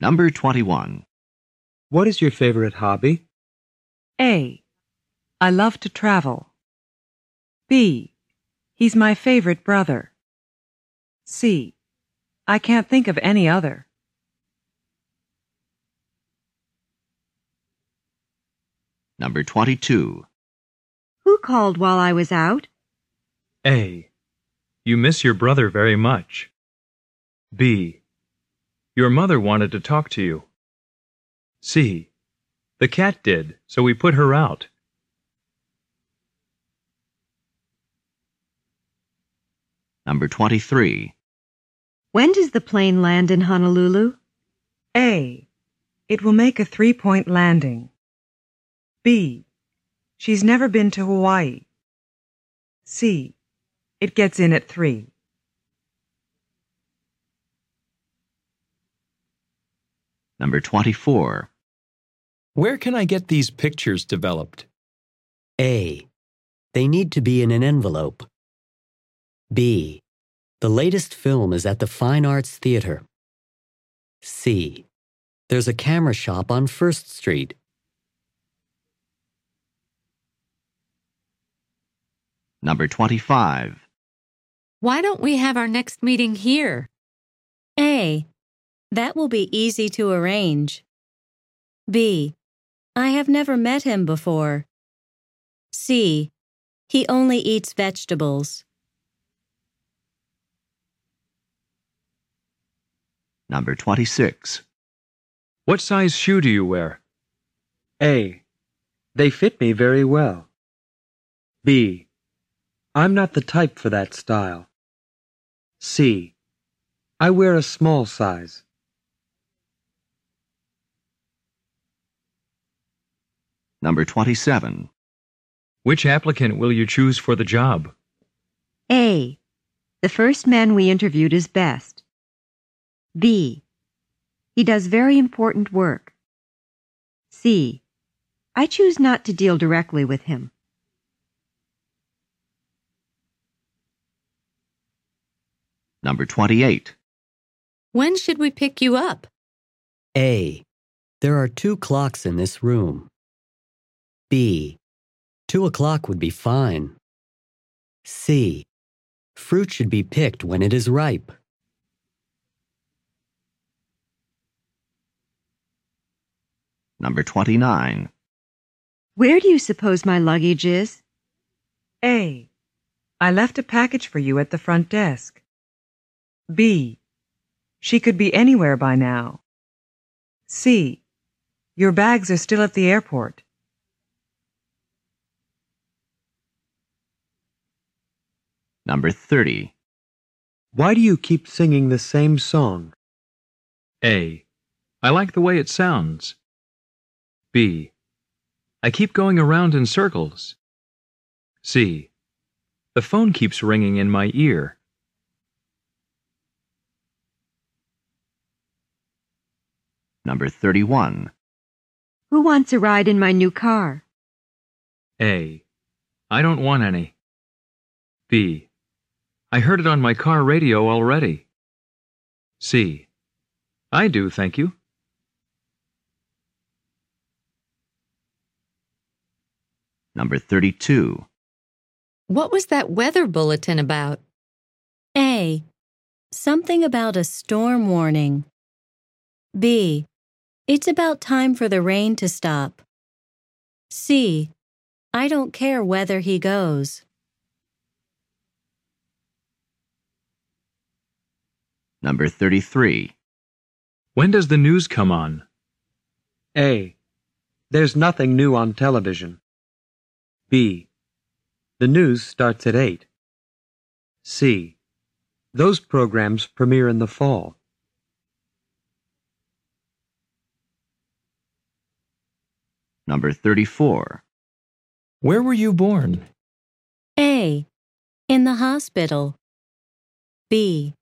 Number 21. What is your favorite hobby? A. I love to travel. B. He's my favorite brother. C. I can't think of any other. Number 22. Who called while I was out? A. You miss your brother very much. B. Your mother wanted to talk to you. C. The cat did, so we put her out. Number 23. When does the plane land in Honolulu? A. It will make a three point landing. B. She's never been to Hawaii. C. It gets in at 3. Number 24. Where can I get these pictures developed? A. They need to be in an envelope. B. The latest film is at the Fine Arts Theater. C. There's a camera shop on First Street. Number 25. Why don't we have our next meeting here? A. That will be easy to arrange. B. I have never met him before. C. He only eats vegetables. Number 26. What size shoe do you wear? A. They fit me very well. B. I'm not the type for that style. C. I wear a small size. Number 27. Which applicant will you choose for the job? A. The first man we interviewed is best. B. He does very important work. C. I choose not to deal directly with him. Number 28. When should we pick you up? A. There are two clocks in this room. B. Two o'clock would be fine. C. Fruit should be picked when it is ripe. Number 29. Where do you suppose my luggage is? A. I left a package for you at the front desk. B. She could be anywhere by now. C. Your bags are still at the airport. Number 30. Why do you keep singing the same song? A. I like the way it sounds. B. I keep going around in circles. C. The phone keeps ringing in my ear. Number 31. Who wants a ride in my new car? A. I don't want any. B. I heard it on my car radio already. C. I do, thank you. Number 32. What was that weather bulletin about? A. Something about a storm warning. B. It's about time for the rain to stop. C. I don't care whether he goes. Number 33. When does the news come on? A. There's nothing new on television. B. The news starts at 8. C. Those programs premiere in the fall. Number 34. Where were you born? A. In the hospital. B.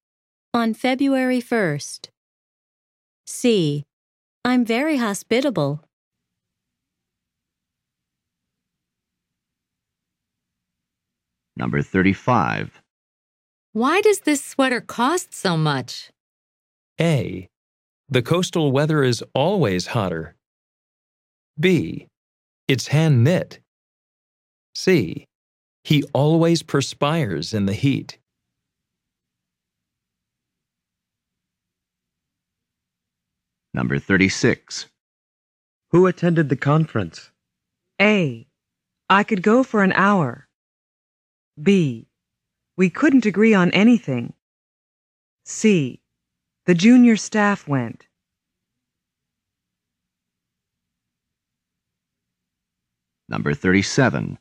On February 1st. C. I'm very hospitable. Number 35. Why does this sweater cost so much? A. The coastal weather is always hotter. B. It's hand knit. C. He always perspires in the heat. Number 36. Who attended the conference? A. I could go for an hour. B. We couldn't agree on anything. C. The junior staff went. Number 37.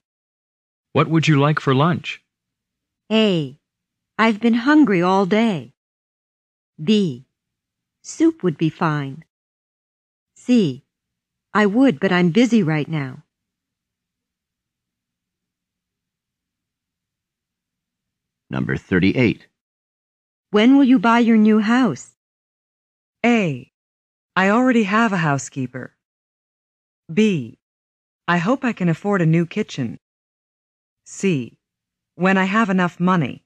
What would you like for lunch? A. I've been hungry all day. B. Soup would be fine. C. I would, but I'm busy right now. Number 38. When will you buy your new house? A. I already have a housekeeper. B. I hope I can afford a new kitchen. C. When I have enough money.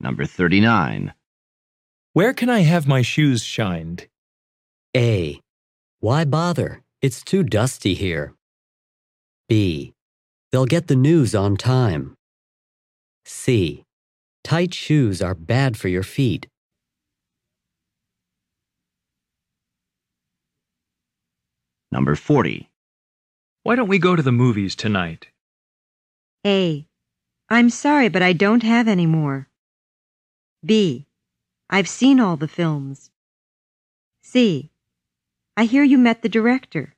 Number 39. Where can I have my shoes shined? A. Why bother? It's too dusty here. B. They'll get the news on time. C. Tight shoes are bad for your feet. Number 40. Why don't we go to the movies tonight? A. I'm sorry, but I don't have any more. B. I've seen all the films. C. I hear you met the director.